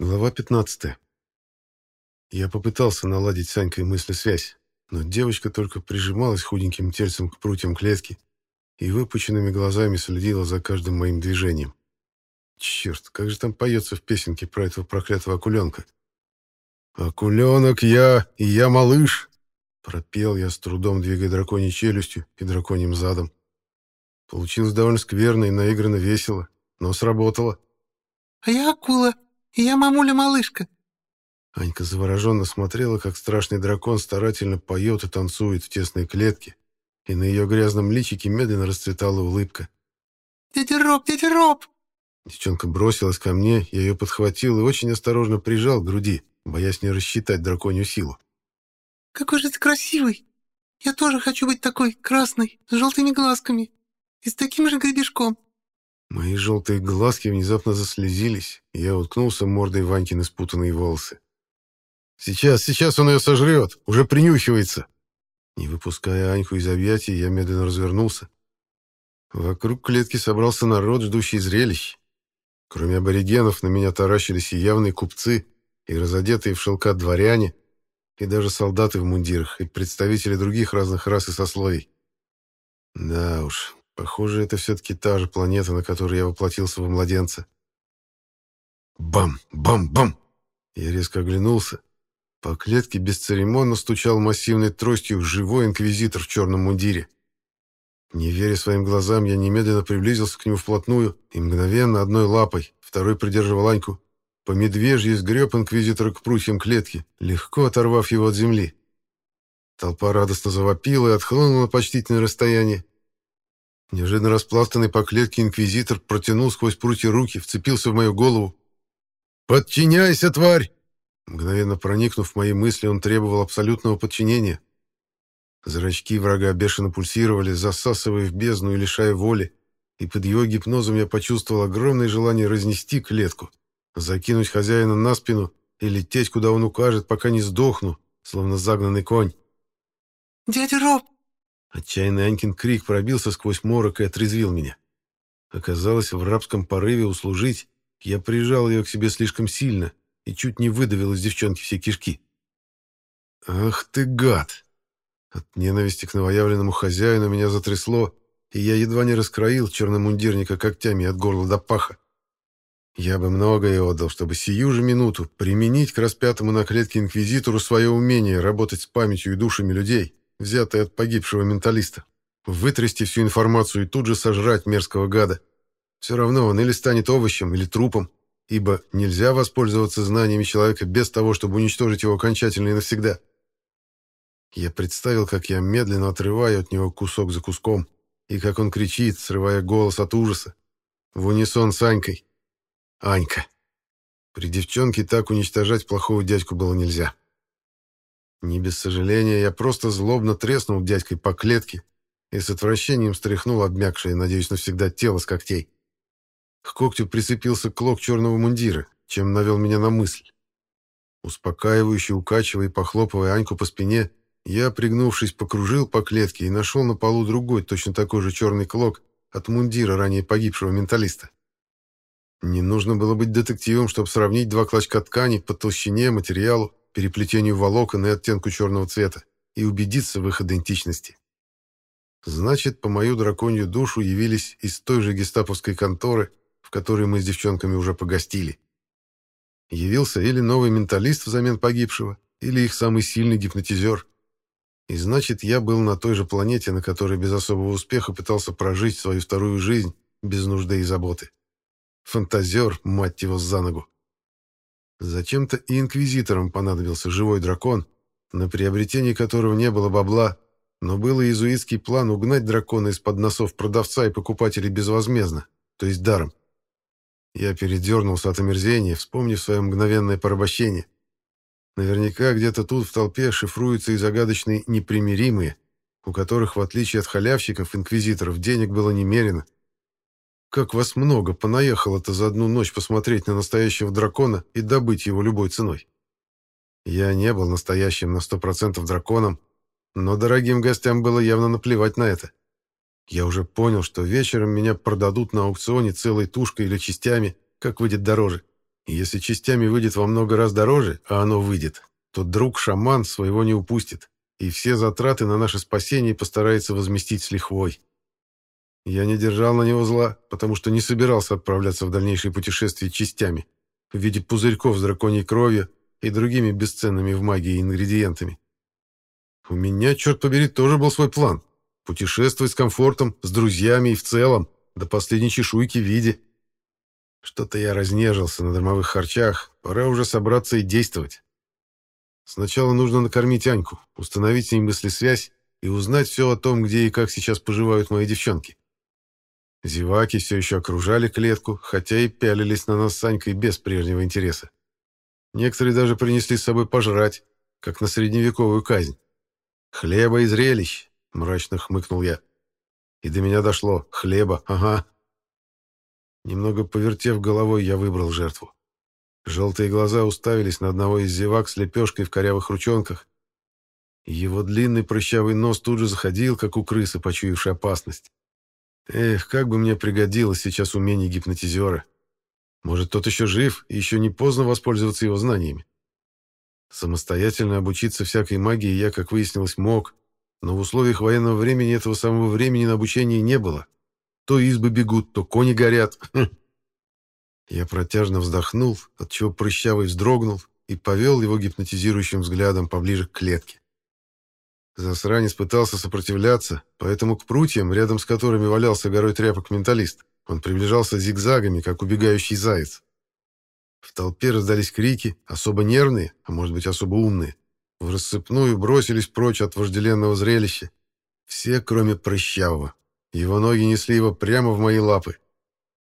Глава 15. Я попытался наладить с Анькой мыслесвязь, но девочка только прижималась худеньким тельцем к прутьям клетки и выпученными глазами следила за каждым моим движением. Черт, как же там поется в песенке про этого проклятого акуленка? «Акуленок я, и я малыш!» Пропел я, с трудом двигая драконьей челюстью и драконьим задом. Получилось довольно скверно и наигранно весело, но сработало. «А я акула, я мамуля-малышка». Анька завороженно смотрела, как страшный дракон старательно поет и танцует в тесной клетке, и на ее грязном личике медленно расцветала улыбка. «Дядя Роб, дядя Роб!» Девчонка бросилась ко мне, я ее подхватил и очень осторожно прижал к груди, боясь не рассчитать драконью силу. «Какой же ты красивый! Я тоже хочу быть такой, красной, с желтыми глазками и с таким же гребешком!» Мои желтые глазки внезапно заслезились, и я уткнулся мордой Ванькины спутанные волосы. «Сейчас, сейчас он ее сожрет! Уже принюхивается!» Не выпуская Аньку из объятий, я медленно развернулся. Вокруг клетки собрался народ, ждущий зрелищ. Кроме аборигенов, на меня таращились и явные купцы, и разодетые в шелка дворяне, и даже солдаты в мундирах, и представители других разных рас и сословий. Да уж, Похоже, это все-таки та же планета, на которой я воплотился в младенца. Бам! Бам! Бам! Я резко оглянулся. По клетке бесцеремонно стучал массивной тростью живой инквизитор в черном мундире. Не веря своим глазам, я немедленно приблизился к нему вплотную и мгновенно одной лапой, второй придерживал Аньку, по медвежьи сгреб инквизитора к прутьям клетки, легко оторвав его от земли. Толпа радостно завопила и отхлынула на почтительное расстояние. Неожиданно распластанный по клетке инквизитор протянул сквозь прутья руки, вцепился в мою голову. «Подчиняйся, тварь!» Мгновенно проникнув в мои мысли, он требовал абсолютного подчинения. Зрачки врага бешено пульсировали, засасывая в бездну и лишая воли, и под его гипнозом я почувствовал огромное желание разнести клетку, закинуть хозяина на спину и лететь, куда он укажет, пока не сдохну, словно загнанный конь. «Дядя Роб, Отчаянный Анькин крик пробился сквозь морок и отрезвил меня. Оказалось, в рабском порыве услужить я прижал ее к себе слишком сильно и чуть не выдавил из девчонки все кишки. «Ах ты гад!» От ненависти к новоявленному хозяину меня затрясло, и я едва не раскроил черномундирника когтями от горла до паха. Я бы многое отдал, чтобы сию же минуту применить к распятому на клетке инквизитору свое умение работать с памятью и душами людей взятый от погибшего менталиста. Вытрясти всю информацию и тут же сожрать мерзкого гада. Все равно он или станет овощем, или трупом, ибо нельзя воспользоваться знаниями человека без того, чтобы уничтожить его окончательно и навсегда. Я представил, как я медленно отрываю от него кусок за куском, и как он кричит, срывая голос от ужаса. В унисон с Анькой. Анька. При девчонке так уничтожать плохого дядьку было нельзя. Не без сожаления, я просто злобно треснул дядькой по клетке и с отвращением стряхнул обмякшее, надеюсь, навсегда тело с когтей. К когтю прицепился клок черного мундира, чем навел меня на мысль. Успокаивающе укачивая и похлопывая Аньку по спине, я, пригнувшись, покружил по клетке и нашел на полу другой, точно такой же черный клок от мундира ранее погибшего менталиста. Не нужно было быть детективом, чтобы сравнить два клочка ткани по толщине, материалу переплетению волокон и оттенку черного цвета и убедиться в их идентичности. Значит, по мою драконью душу явились из той же гестаповской конторы, в которой мы с девчонками уже погостили. Явился или новый менталист взамен погибшего, или их самый сильный гипнотизер. И значит, я был на той же планете, на которой без особого успеха пытался прожить свою вторую жизнь без нужды и заботы. Фантазер, мать его, за ногу. Зачем-то и инквизиторам понадобился живой дракон, на приобретение которого не было бабла, но был иезуитский план угнать дракона из-под носов продавца и покупателей безвозмездно, то есть даром. Я передернулся от омерзения, вспомнив свое мгновенное порабощение. Наверняка где-то тут в толпе шифруются и загадочные непримиримые, у которых, в отличие от халявщиков, инквизиторов, денег было немерено, как вас много понаехало-то за одну ночь посмотреть на настоящего дракона и добыть его любой ценой. Я не был настоящим на сто процентов драконом, но дорогим гостям было явно наплевать на это. Я уже понял, что вечером меня продадут на аукционе целой тушкой или частями, как выйдет дороже, И если частями выйдет во много раз дороже, а оно выйдет, то друг-шаман своего не упустит, и все затраты на наше спасение постарается возместить с лихвой. Я не держал на него зла, потому что не собирался отправляться в дальнейшие путешествия частями в виде пузырьков с драконьей кровью и другими бесценными в магии ингредиентами. У меня, черт побери, тоже был свой план. Путешествовать с комфортом, с друзьями и в целом, до последней чешуйки в виде. Что-то я разнежился на дармовых харчах, пора уже собраться и действовать. Сначала нужно накормить Аньку, установить с ней мыслесвязь и узнать все о том, где и как сейчас поживают мои девчонки. Зеваки все еще окружали клетку, хотя и пялились на нас с Анькой без прежнего интереса. Некоторые даже принесли с собой пожрать, как на средневековую казнь. «Хлеба и зрелищ!» — мрачно хмыкнул я. И до меня дошло. Хлеба, ага. Немного повертев головой, я выбрал жертву. Желтые глаза уставились на одного из зевак с лепешкой в корявых ручонках. Его длинный прыщавый нос тут же заходил, как у крысы, почуявшей опасность. Эх, как бы мне пригодилось сейчас умение гипнотизера. Может, тот еще жив, и еще не поздно воспользоваться его знаниями. Самостоятельно обучиться всякой магии я, как выяснилось, мог, но в условиях военного времени этого самого времени на обучение не было. То избы бегут, то кони горят. Хм. Я протяжно вздохнул, отчего прыщавый вздрогнул и повел его гипнотизирующим взглядом поближе к клетке. Засранец пытался сопротивляться, поэтому к прутьям, рядом с которыми валялся горой тряпок менталист, он приближался зигзагами, как убегающий заяц. В толпе раздались крики, особо нервные, а может быть особо умные. В рассыпную бросились прочь от вожделенного зрелища. Все, кроме прыщавого. Его ноги несли его прямо в мои лапы.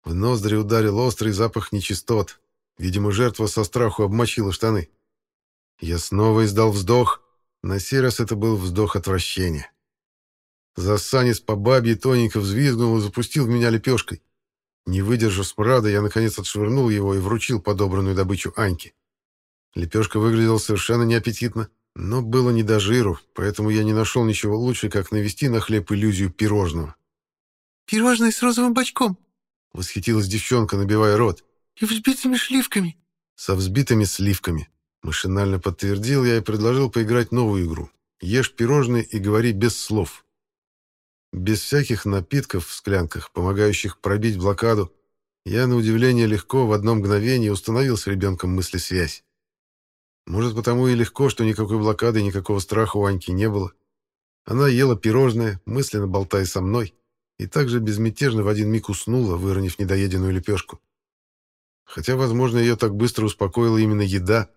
В ноздри ударил острый запах нечистот. Видимо, жертва со страху обмочила штаны. Я снова издал вздох. На сей раз это был вздох отвращения. Засанец по бабье тоненько взвизгнул и запустил в меня лепешкой. Не выдержав смрада, я наконец отшвырнул его и вручил подобранную добычу Аньке. Лепешка выглядела совершенно неаппетитно, но было не до жиру, поэтому я не нашел ничего лучше, как навести на хлеб иллюзию пирожного. «Пирожное с розовым бачком!» — восхитилась девчонка, набивая рот. «И взбитыми сливками!» «Со взбитыми сливками!» Машинально подтвердил я и предложил поиграть новую игру. «Ешь пирожные и говори без слов». Без всяких напитков в склянках, помогающих пробить блокаду, я, на удивление, легко в одно мгновение установил с ребенком мыслесвязь. Может, потому и легко, что никакой блокады, никакого страха у Аньки не было. Она ела пирожное, мысленно болтая со мной, и также безмятежно в один миг уснула, выронив недоеденную лепешку. Хотя, возможно, ее так быстро успокоила именно еда.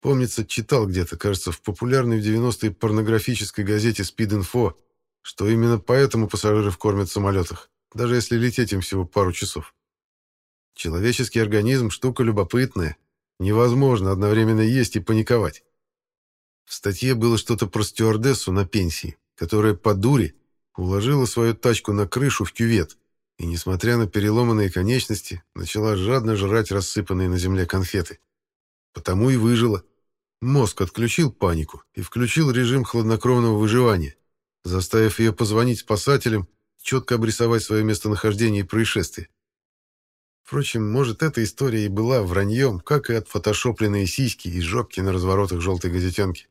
Помнится, читал где-то, кажется, в популярной в 90-е порнографической газете «Спид-инфо», что именно поэтому пассажиров кормят в самолетах, даже если лететь им всего пару часов. Человеческий организм – штука любопытная, Невозможно одновременно есть и паниковать. В статье было что-то про стюардессу на пенсии, которая по дуре уложила свою тачку на крышу в кювет и, несмотря на переломанные конечности, начала жадно жрать рассыпанные на земле конфеты. Потому и выжила. Мозг отключил панику и включил режим хладнокровного выживания, заставив ее позвонить спасателям, четко обрисовать свое местонахождение и происшествие. Впрочем, может, эта история и была враньем, как и отфотошопленные сиськи и жопки на разворотах желтой газетенки.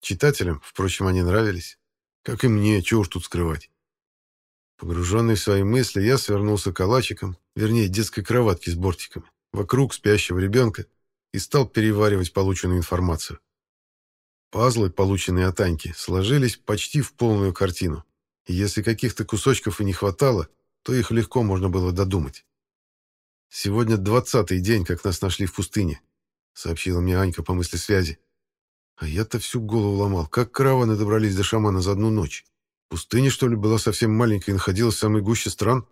Читателям, впрочем, они нравились. Как и мне, чего уж тут скрывать. Погруженный в свои мысли, я свернулся калачиком, вернее, детской кроватки с бортиками, вокруг спящего ребенка и стал переваривать полученную информацию. Пазлы, полученные от Аньки, сложились почти в полную картину. И если каких-то кусочков и не хватало, то их легко можно было додумать. «Сегодня двадцатый день, как нас нашли в пустыне», — сообщила мне Анька по мысли связи. А я-то всю голову ломал. Как караваны добрались до шамана за одну ночь? Пустыня, что ли, была совсем маленькой и находилась в самой гуще стран?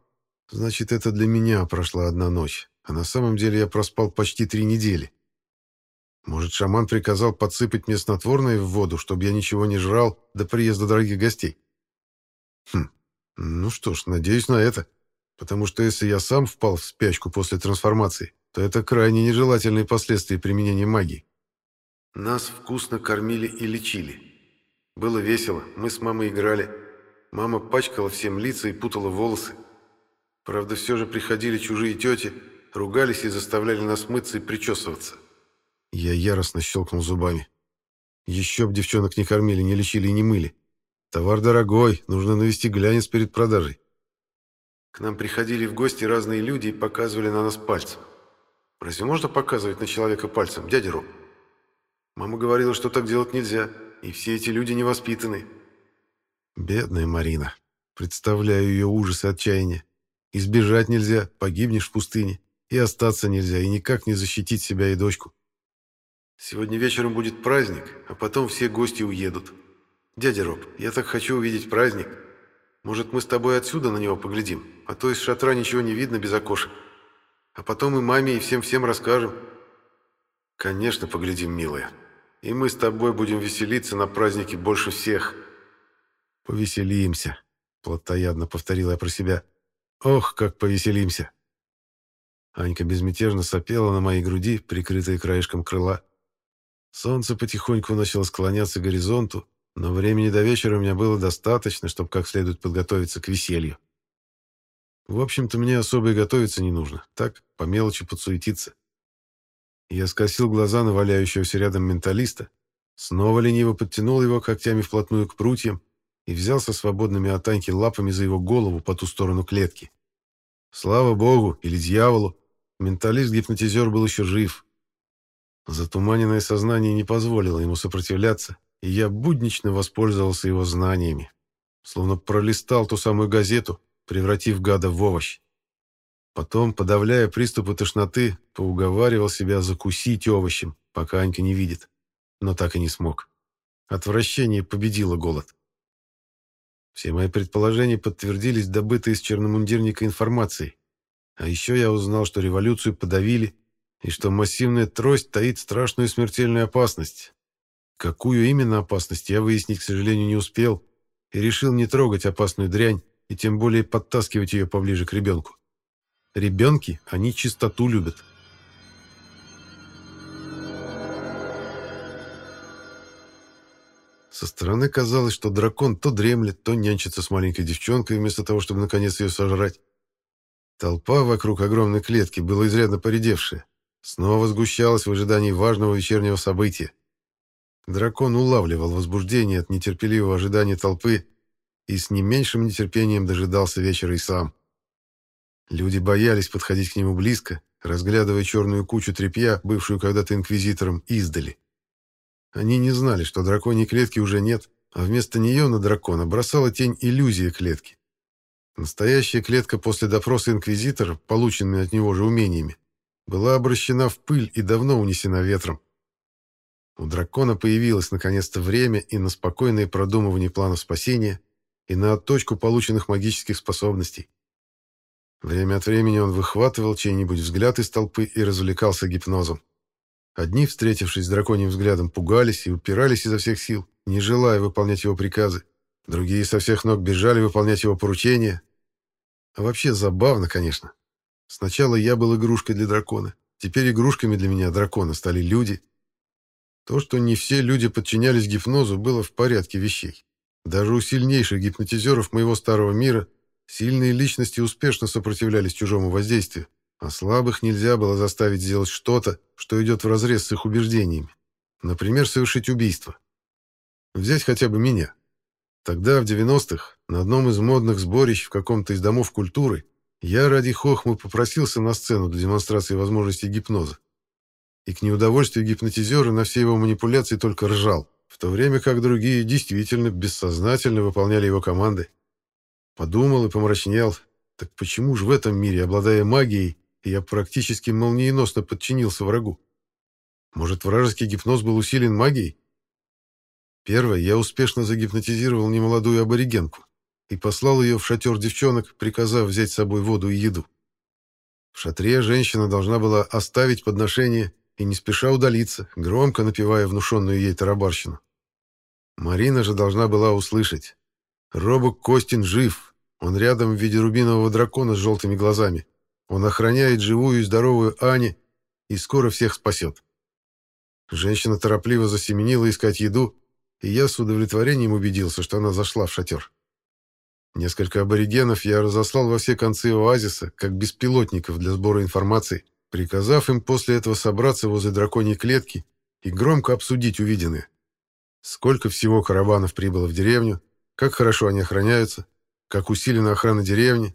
Значит, это для меня прошла одна ночь. А на самом деле я проспал почти три недели. Может, шаман приказал подсыпать мне снотворное в воду, чтобы я ничего не жрал до приезда дорогих гостей? Хм, ну что ж, надеюсь на это потому что если я сам впал в спячку после трансформации, то это крайне нежелательные последствия применения магии. Нас вкусно кормили и лечили. Было весело, мы с мамой играли. Мама пачкала всем лица и путала волосы. Правда, все же приходили чужие тети, Ругались и заставляли нас мыться и причесываться. Я яростно щелкнул зубами. Еще б девчонок не кормили, не лечили и не мыли. Товар дорогой, нужно навести глянец перед продажей. К нам приходили в гости разные люди и показывали на нас пальцем. Разве можно показывать на человека пальцем, дядя Роб? Мама говорила, что так делать нельзя, и все эти люди невоспитаны. Бедная Марина. Представляю ее ужас и отчаяние. Избежать нельзя, погибнешь в пустыне. И остаться нельзя, и никак не защитить себя и дочку. Сегодня вечером будет праздник, а потом все гости уедут. Дядя Роб, я так хочу увидеть праздник. Может, мы с тобой отсюда на него поглядим, а то из шатра ничего не видно без окошек. А потом и маме, и всем-всем расскажем. Конечно, поглядим, милая. И мы с тобой будем веселиться на празднике больше всех. Повеселимся, плотоядно повторила я про себя. Ох, как повеселимся. Анька безмятежно сопела на моей груди, прикрытой краешком крыла. Солнце потихоньку начало склоняться к горизонту, но времени до вечера у меня было достаточно, чтобы как следует подготовиться к веселью. В общем-то, мне особо и готовиться не нужно. Так, по мелочи подсуетиться. Я скосил глаза на валяющегося рядом менталиста, снова лениво подтянул его когтями вплотную к прутьям и взялся свободными от Аньки лапами за его голову по ту сторону клетки. Слава богу, или дьяволу, Менталист-гипнотизер был еще жив. Затуманенное сознание не позволило ему сопротивляться, и я буднично воспользовался его знаниями. Словно пролистал ту самую газету, превратив гада в овощ. Потом, подавляя приступы тошноты, поуговаривал себя закусить овощем, пока Анька не видит. Но так и не смог. Отвращение победило голод. Все мои предположения подтвердились добытой из черномундирника информацией. А еще я узнал, что революцию подавили, и что массивная трость таит страшную смертельную опасность. Какую именно опасность, я выяснить, к сожалению, не успел, и решил не трогать опасную дрянь, и тем более подтаскивать ее поближе к ребенку. Ребенки, они чистоту любят. Со стороны казалось, что дракон то дремлет, то нянчится с маленькой девчонкой, вместо того, чтобы наконец ее сожрать. Толпа вокруг огромной клетки была изрядно поредевшая. Снова сгущалась в ожидании важного вечернего события. Дракон улавливал возбуждение от нетерпеливого ожидания толпы и с не меньшим нетерпением дожидался вечера и сам. Люди боялись подходить к нему близко, разглядывая черную кучу тряпья, бывшую когда-то инквизитором, издали. Они не знали, что драконьей клетки уже нет, а вместо нее на дракона бросала тень иллюзия клетки. Настоящая клетка после допроса инквизитора, полученными от него же умениями, была обращена в пыль и давно унесена ветром. У дракона появилось наконец-то время и на спокойное продумывание планов спасения, и на отточку полученных магических способностей. Время от времени он выхватывал чей-нибудь взгляд из толпы и развлекался гипнозом. Одни, встретившись с драконьим взглядом, пугались и упирались изо всех сил, не желая выполнять его приказы. Другие со всех ног бежали выполнять его поручения, а вообще забавно, конечно. Сначала я был игрушкой для дракона. Теперь игрушками для меня дракона стали люди. То, что не все люди подчинялись гипнозу, было в порядке вещей. Даже у сильнейших гипнотизеров моего старого мира сильные личности успешно сопротивлялись чужому воздействию, а слабых нельзя было заставить сделать что-то, что идет вразрез с их убеждениями. Например, совершить убийство. Взять хотя бы меня. Тогда, в 90-х, на одном из модных сборищ в каком-то из домов культуры, я ради хохмы попросился на сцену для демонстрации возможностей гипноза. И к неудовольствию гипнотизера на все его манипуляции только ржал, в то время как другие действительно бессознательно выполняли его команды. Подумал и помрачнел. Так почему же в этом мире, обладая магией, я практически молниеносно подчинился врагу? Может, вражеский гипноз был усилен магией? Первое, я успешно загипнотизировал немолодую аборигенку и послал ее в шатер девчонок, приказав взять с собой воду и еду. В шатре женщина должна была оставить подношение и не спеша удалиться, громко напевая внушенную ей тарабарщину. Марина же должна была услышать. Робок Костин жив, он рядом в виде рубинового дракона с желтыми глазами. Он охраняет живую и здоровую Ани и скоро всех спасет. Женщина торопливо засеменила искать еду, и я с удовлетворением убедился, что она зашла в шатер. Несколько аборигенов я разослал во все концы оазиса, как беспилотников для сбора информации, приказав им после этого собраться возле драконьей клетки и громко обсудить увиденное. Сколько всего караванов прибыло в деревню, как хорошо они охраняются, как усилена охрана деревни,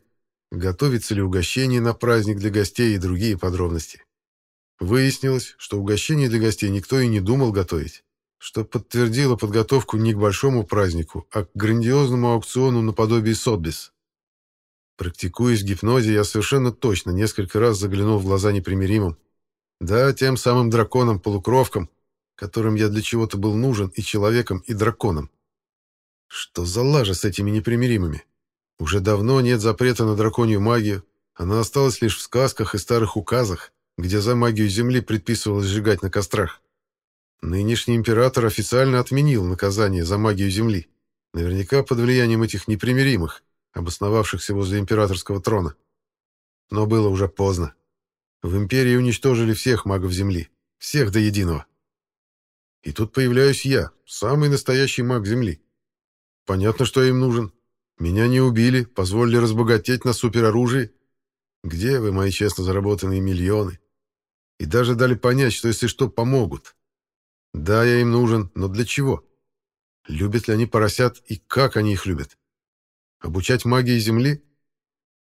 готовится ли угощение на праздник для гостей и другие подробности. Выяснилось, что угощение для гостей никто и не думал готовить, что подтвердило подготовку не к большому празднику, а к грандиозному аукциону наподобие Сотбис. Практикуясь в гипнозе, я совершенно точно несколько раз заглянул в глаза непримиримым. Да, тем самым драконом-полукровкам, которым я для чего-то был нужен и человеком, и драконом. Что за лажа с этими непримиримыми? Уже давно нет запрета на драконью магию, она осталась лишь в сказках и старых указах, где за магию Земли предписывалось сжигать на кострах. Нынешний император официально отменил наказание за магию Земли, наверняка под влиянием этих непримиримых, обосновавшихся возле императорского трона. Но было уже поздно. В империи уничтожили всех магов Земли, всех до единого. И тут появляюсь я, самый настоящий маг Земли. Понятно, что я им нужен. Меня не убили, позволили разбогатеть на супероружии. Где вы, мои честно заработанные миллионы? И даже дали понять, что если что, помогут. Да, я им нужен, но для чего? Любят ли они поросят и как они их любят? Обучать магии Земли?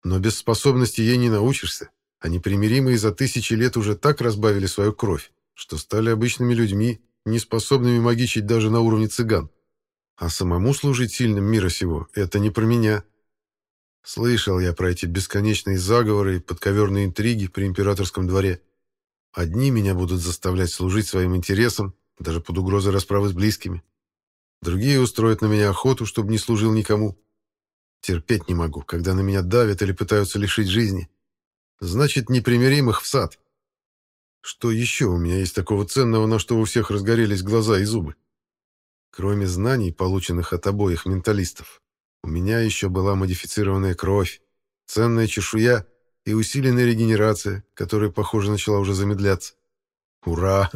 Но без способности ей не научишься. Они примиримые за тысячи лет уже так разбавили свою кровь, что стали обычными людьми, не способными магичить даже на уровне цыган. А самому служить сильным мира сего — это не про меня. Слышал я про эти бесконечные заговоры и подковерные интриги при императорском дворе. Одни меня будут заставлять служить своим интересам, даже под угрозой расправы с близкими. Другие устроят на меня охоту, чтобы не служил никому. Терпеть не могу, когда на меня давят или пытаются лишить жизни. Значит, непримиримых в сад. Что еще у меня есть такого ценного, на что у всех разгорелись глаза и зубы? Кроме знаний, полученных от обоих менталистов, у меня еще была модифицированная кровь, ценная чешуя и усиленная регенерация, которая, похоже, начала уже замедляться. Ура!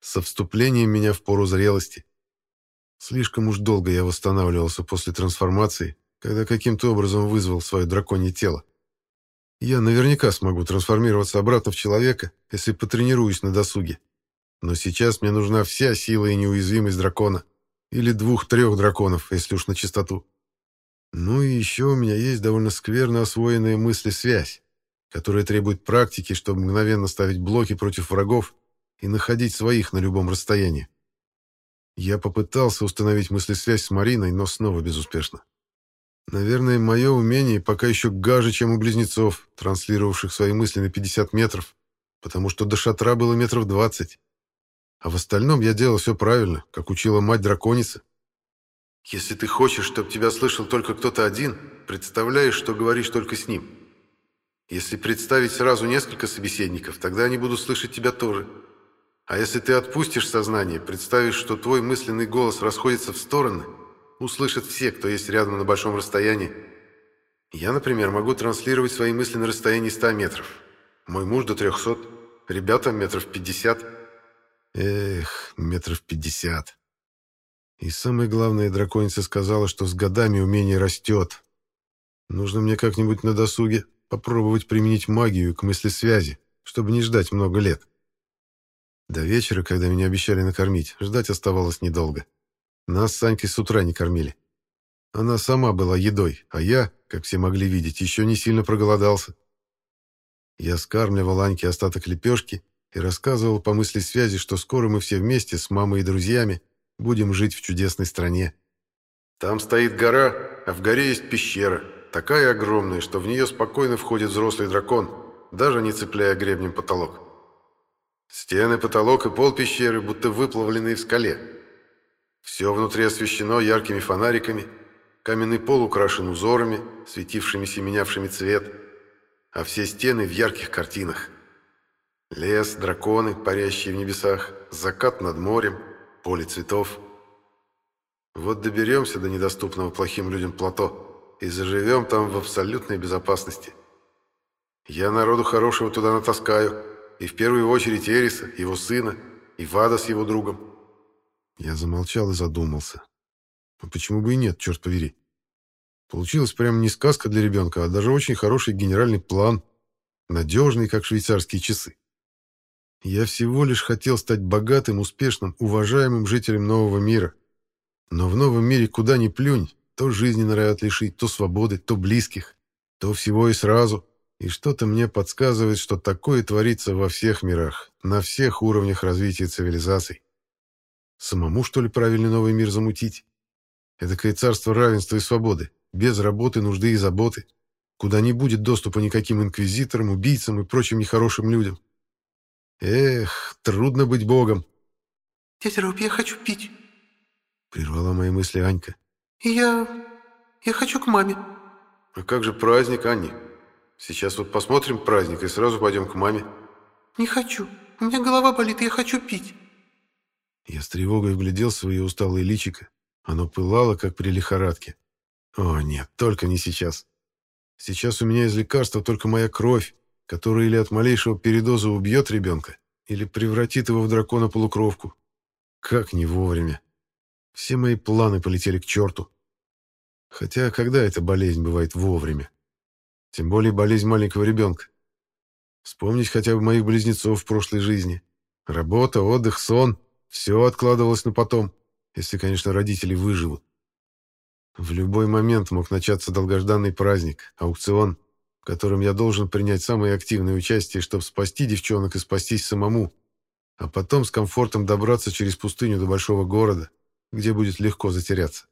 Со вступлением меня в пору зрелости. Слишком уж долго я восстанавливался после трансформации, когда каким-то образом вызвал свое драконье тело. Я наверняка смогу трансформироваться обратно в человека, если потренируюсь на досуге. Но сейчас мне нужна вся сила и неуязвимость дракона. Или двух-трех драконов, если уж на чистоту. Ну и еще у меня есть довольно скверно освоенная мысли-связь, которая требует практики, чтобы мгновенно ставить блоки против врагов и находить своих на любом расстоянии. Я попытался установить мысли-связь с Мариной, но снова безуспешно. Наверное, мое умение пока еще гаже, чем у близнецов, транслировавших свои мысли на 50 метров, потому что до шатра было метров 20. А в остальном я делал все правильно, как учила мать-драконица. Если ты хочешь, чтобы тебя слышал только кто-то один, представляешь, что говоришь только с ним. Если представить сразу несколько собеседников, тогда они будут слышать тебя тоже. А если ты отпустишь сознание, представишь, что твой мысленный голос расходится в стороны, услышат все, кто есть рядом на большом расстоянии. Я, например, могу транслировать свои мысли на расстоянии 100 метров. Мой муж до 300, ребята метров 50 Эх, метров пятьдесят. И самое главное, драконица сказала, что с годами умение растет. Нужно мне как-нибудь на досуге попробовать применить магию к мысли связи, чтобы не ждать много лет. До вечера, когда меня обещали накормить, ждать оставалось недолго. Нас с Санькой с утра не кормили. Она сама была едой, а я, как все могли видеть, еще не сильно проголодался. Я скармливал Аньке остаток лепешки и рассказывал по мысли связи, что скоро мы все вместе с мамой и друзьями будем жить в чудесной стране. Там стоит гора, а в горе есть пещера, такая огромная, что в нее спокойно входит взрослый дракон, даже не цепляя гребнем потолок. Стены, потолок и пол пещеры будто выплавленные в скале. Все внутри освещено яркими фонариками, каменный пол украшен узорами, светившимися и менявшими цвет, а все стены в ярких картинах – Лес, драконы, парящие в небесах, закат над морем, поле цветов. Вот доберемся до недоступного плохим людям плато и заживем там в абсолютной безопасности. Я народу хорошего туда натаскаю, и в первую очередь Эриса, его сына, и Вада с его другом. Я замолчал и задумался. А почему бы и нет, черт побери? Получилась прям не сказка для ребенка, а даже очень хороший генеральный план, надежный, как швейцарские часы. Я всего лишь хотел стать богатым, успешным, уважаемым жителем нового мира. Но в новом мире куда ни плюнь, то жизни норовят лишить, то свободы, то близких, то всего и сразу. И что-то мне подсказывает, что такое творится во всех мирах, на всех уровнях развития цивилизаций. Самому, что ли, правильный новый мир замутить? Эдакое царство равенства и свободы, без работы, нужды и заботы, куда не будет доступа никаким инквизиторам, убийцам и прочим нехорошим людям. Эх, трудно быть богом. «Дядя Роб, я хочу пить», — прервала мои мысли Анька. «Я... я хочу к маме». «А как же праздник, Анни? Сейчас вот посмотрим праздник и сразу пойдем к маме». «Не хочу. У меня голова болит, и я хочу пить». Я с тревогой вглядел свое усталое личико. Оно пылало, как при лихорадке. О, нет, только не сейчас. Сейчас у меня из лекарства только моя кровь, которая или от малейшего передоза убьет ребенка, или превратит его в дракона-полукровку. Как не вовремя. Все мои планы полетели к черту. Хотя когда эта болезнь бывает вовремя? Тем более болезнь маленького ребенка. Вспомнить хотя бы моих близнецов в прошлой жизни. Работа, отдых, сон — все откладывалось на потом, если, конечно, родители выживут. В любой момент мог начаться долгожданный праздник, аукцион, в котором я должен принять самое активное участие, чтобы спасти девчонок и спастись самому, а потом с комфортом добраться через пустыню до большого города, где будет легко затеряться.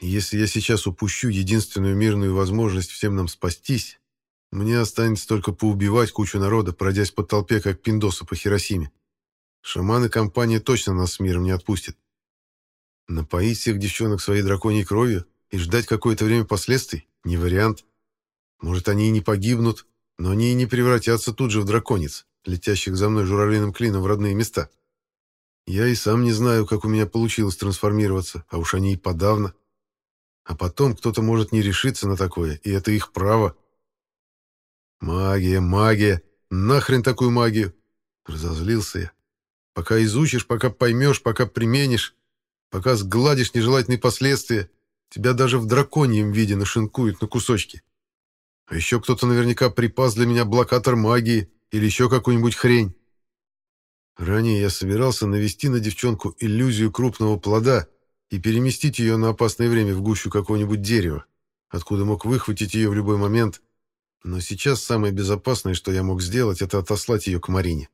Если я сейчас упущу единственную мирную возможность всем нам спастись, мне останется только поубивать кучу народа, пройдясь по толпе, как пиндосы по Хиросиме. Шаманы компания точно нас с миром не отпустят. Напоить всех девчонок своей драконьей кровью и ждать какое-то время последствий — не вариант. Может, они и не погибнут, но они и не превратятся тут же в драконец, летящих за мной журавлиным клином в родные места. Я и сам не знаю, как у меня получилось трансформироваться, а уж они и подавно. А потом кто-то может не решиться на такое, и это их право. Магия, магия, нахрен такую магию? Разозлился я. Пока изучишь, пока поймешь, пока применишь, Пока сгладишь нежелательные последствия, тебя даже в драконьем виде нашинкуют на кусочки. А еще кто-то наверняка припас для меня блокатор магии или еще какую-нибудь хрень. Ранее я собирался навести на девчонку иллюзию крупного плода и переместить ее на опасное время в гущу какого-нибудь дерева, откуда мог выхватить ее в любой момент. Но сейчас самое безопасное, что я мог сделать, это отослать ее к Марине.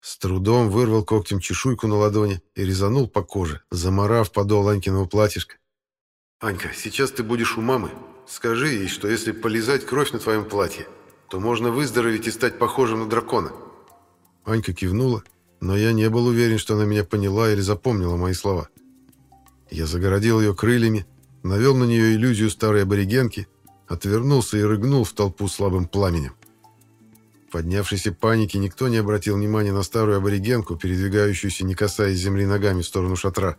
С трудом вырвал когтем чешуйку на ладони и резанул по коже, заморав подол Анькиного платьишка. «Анька, сейчас ты будешь у мамы. Скажи ей, что если полизать кровь на твоем платье, то можно выздороветь и стать похожим на дракона». Анька кивнула, но я не был уверен, что она меня поняла или запомнила мои слова. Я загородил ее крыльями, навел на нее иллюзию старой аборигенки, отвернулся и рыгнул в толпу слабым пламенем. В поднявшейся панике никто не обратил внимания на старую аборигенку, передвигающуюся, не касаясь земли ногами в сторону шатра.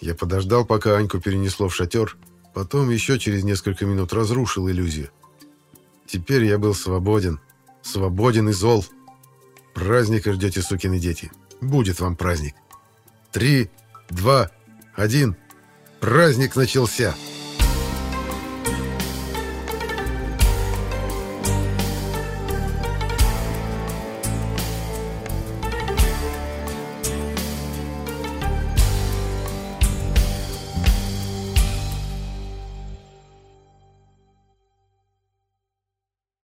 Я подождал, пока Аньку перенесло в шатер, потом еще через несколько минут разрушил иллюзию. Теперь я был свободен. Свободен и зол. Праздника ждете, сукины дети. Будет вам праздник. Три, два, один. Праздник начался.